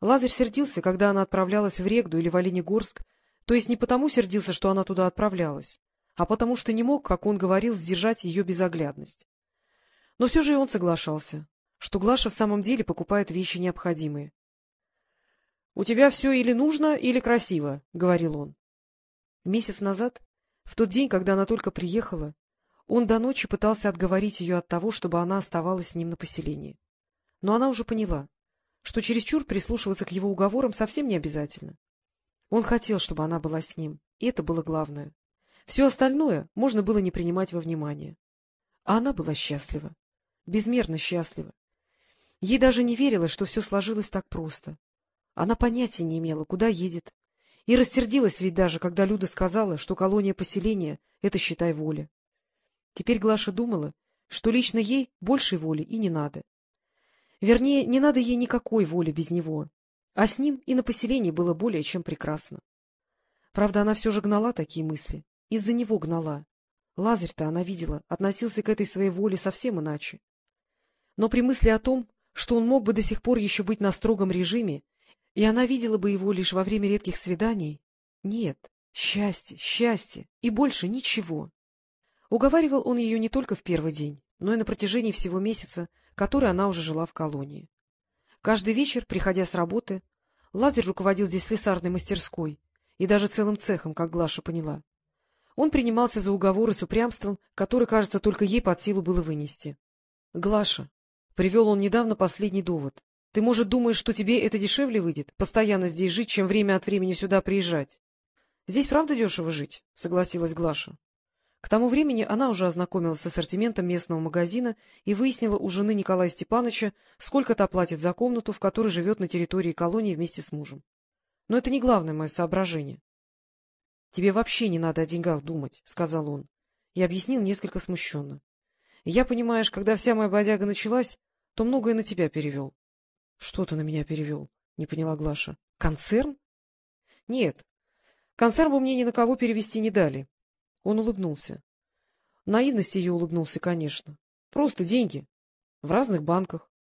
Лазарь сердился, когда она отправлялась в Регду или в Оленегорск, то есть не потому сердился, что она туда отправлялась, а потому что не мог, как он говорил, сдержать ее безоглядность. Но все же и он соглашался, что Глаша в самом деле покупает вещи необходимые. — У тебя все или нужно, или красиво, — говорил он. Месяц назад, в тот день, когда она только приехала, он до ночи пытался отговорить ее от того, чтобы она оставалась с ним на поселении. Но она уже поняла, что чересчур прислушиваться к его уговорам совсем не обязательно. Он хотел, чтобы она была с ним, и это было главное. Все остальное можно было не принимать во внимание. А она была счастлива, безмерно счастлива. Ей даже не верилось, что все сложилось так просто. Она понятия не имела, куда едет, и рассердилась ведь даже, когда Люда сказала, что колония поселения — это, считай, воля. Теперь Глаша думала, что лично ей большей воли и не надо. Вернее, не надо ей никакой воли без него. А с ним и на поселении было более чем прекрасно. Правда, она все же гнала такие мысли. Из-за него гнала. Лазарь-то, она видела, относился к этой своей воле совсем иначе. Но при мысли о том, что он мог бы до сих пор еще быть на строгом режиме, и она видела бы его лишь во время редких свиданий, нет, счастье, счастье и больше ничего. Уговаривал он ее не только в первый день, но и на протяжении всего месяца, который она уже жила в колонии. Каждый вечер, приходя с работы, Лазарь руководил здесь слесарной мастерской и даже целым цехом, как Глаша поняла. Он принимался за уговоры с упрямством, который, кажется, только ей под силу было вынести. — Глаша, — привел он недавно последний довод, — ты, может, думаешь, что тебе это дешевле выйдет, постоянно здесь жить, чем время от времени сюда приезжать? — Здесь правда дешево жить? — согласилась Глаша. К тому времени она уже ознакомилась с ассортиментом местного магазина и выяснила у жены Николая Степановича, сколько та платит за комнату, в которой живет на территории колонии вместе с мужем. Но это не главное мое соображение. — Тебе вообще не надо о деньгах думать, — сказал он. И объяснил несколько смущенно. — Я, понимаешь, когда вся моя бодяга началась, то многое на тебя перевел. — Что ты на меня перевел? — не поняла Глаша. — Концерн? — Нет. Концерн бы мне ни на кого перевести не дали. Он улыбнулся. Наивность ее улыбнулся, конечно. Просто деньги. В разных банках.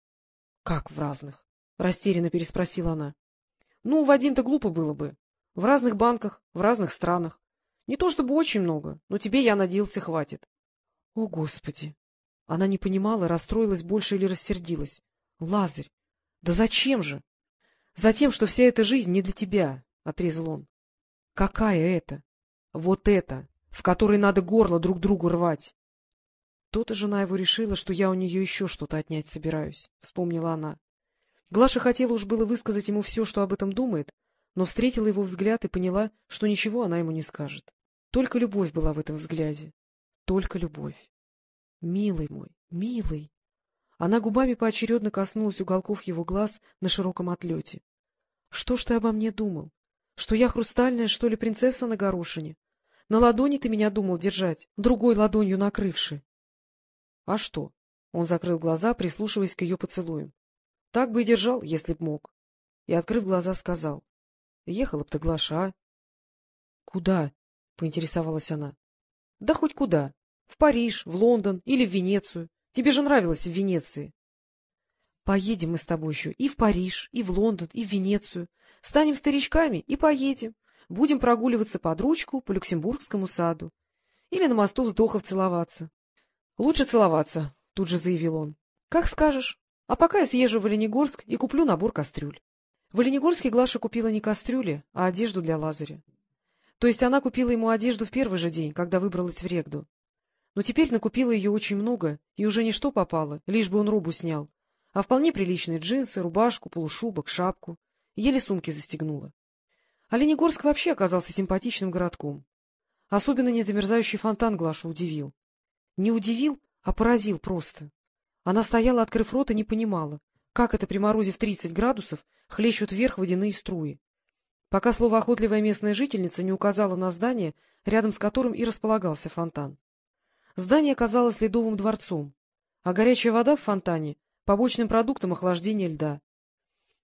— Как в разных? — растерянно переспросила она. — Ну, в один-то глупо было бы. В разных банках, в разных странах. Не то чтобы очень много, но тебе, я надеялся, хватит. — О, Господи! Она не понимала, расстроилась больше или рассердилась. — Лазарь! Да зачем же? — Затем, что вся эта жизнь не для тебя, — отрезал он. — Какая это? Вот это! В которой надо горло друг другу рвать. То-то жена его решила, что я у нее еще что-то отнять собираюсь, — вспомнила она. Глаша хотела уж было высказать ему все, что об этом думает, но встретила его взгляд и поняла, что ничего она ему не скажет. Только любовь была в этом взгляде. Только любовь. Милый мой, милый. Она губами поочередно коснулась уголков его глаз на широком отлете. — Что ж ты обо мне думал? Что я хрустальная, что ли, принцесса на горошине? На ладони ты меня думал держать, другой ладонью накрывши. — А что? — он закрыл глаза, прислушиваясь к ее поцелуям. — Так бы и держал, если б мог. И, открыв глаза, сказал. — Ехала б ты, Глаша, а? — Куда? — поинтересовалась она. — Да хоть куда. В Париж, в Лондон или в Венецию. Тебе же нравилось в Венеции. — Поедем мы с тобой еще и в Париж, и в Лондон, и в Венецию. Станем старичками и поедем будем прогуливаться под ручку по Люксембургскому саду. Или на мосту вздохов целоваться. — Лучше целоваться, — тут же заявил он. — Как скажешь. А пока я съезжу в Оленегорск и куплю набор кастрюль. В Оленегорске Глаша купила не кастрюли, а одежду для Лазаря. То есть она купила ему одежду в первый же день, когда выбралась в Регду. Но теперь накупила ее очень много, и уже ничто попало, лишь бы он робу снял, а вполне приличные джинсы, рубашку, полушубок, шапку. Еле сумки застегнула. Оленегорск вообще оказался симпатичным городком. Особенно незамерзающий фонтан Глашу удивил. Не удивил, а поразил просто. Она стояла, открыв рот, и не понимала, как это при морозе в тридцать градусов хлещут вверх водяные струи. Пока слово охотливая местная жительница не указала на здание, рядом с которым и располагался фонтан. Здание казалось ледовым дворцом, а горячая вода в фонтане — побочным продуктом охлаждения льда.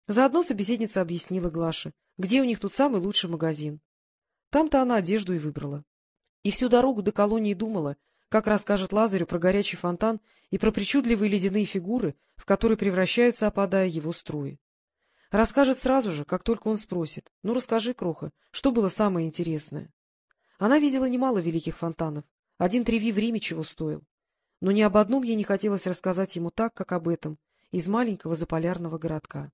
Заодно собеседница объяснила Глаше, где у них тут самый лучший магазин. Там-то она одежду и выбрала. И всю дорогу до колонии думала, как расскажет Лазарю про горячий фонтан и про причудливые ледяные фигуры, в которые превращаются, опадая его струи. Расскажет сразу же, как только он спросит. — Ну, расскажи, Кроха, что было самое интересное? Она видела немало великих фонтанов. Один Треви в Риме чего стоил. Но ни об одном ей не хотелось рассказать ему так, как об этом, из маленького заполярного городка.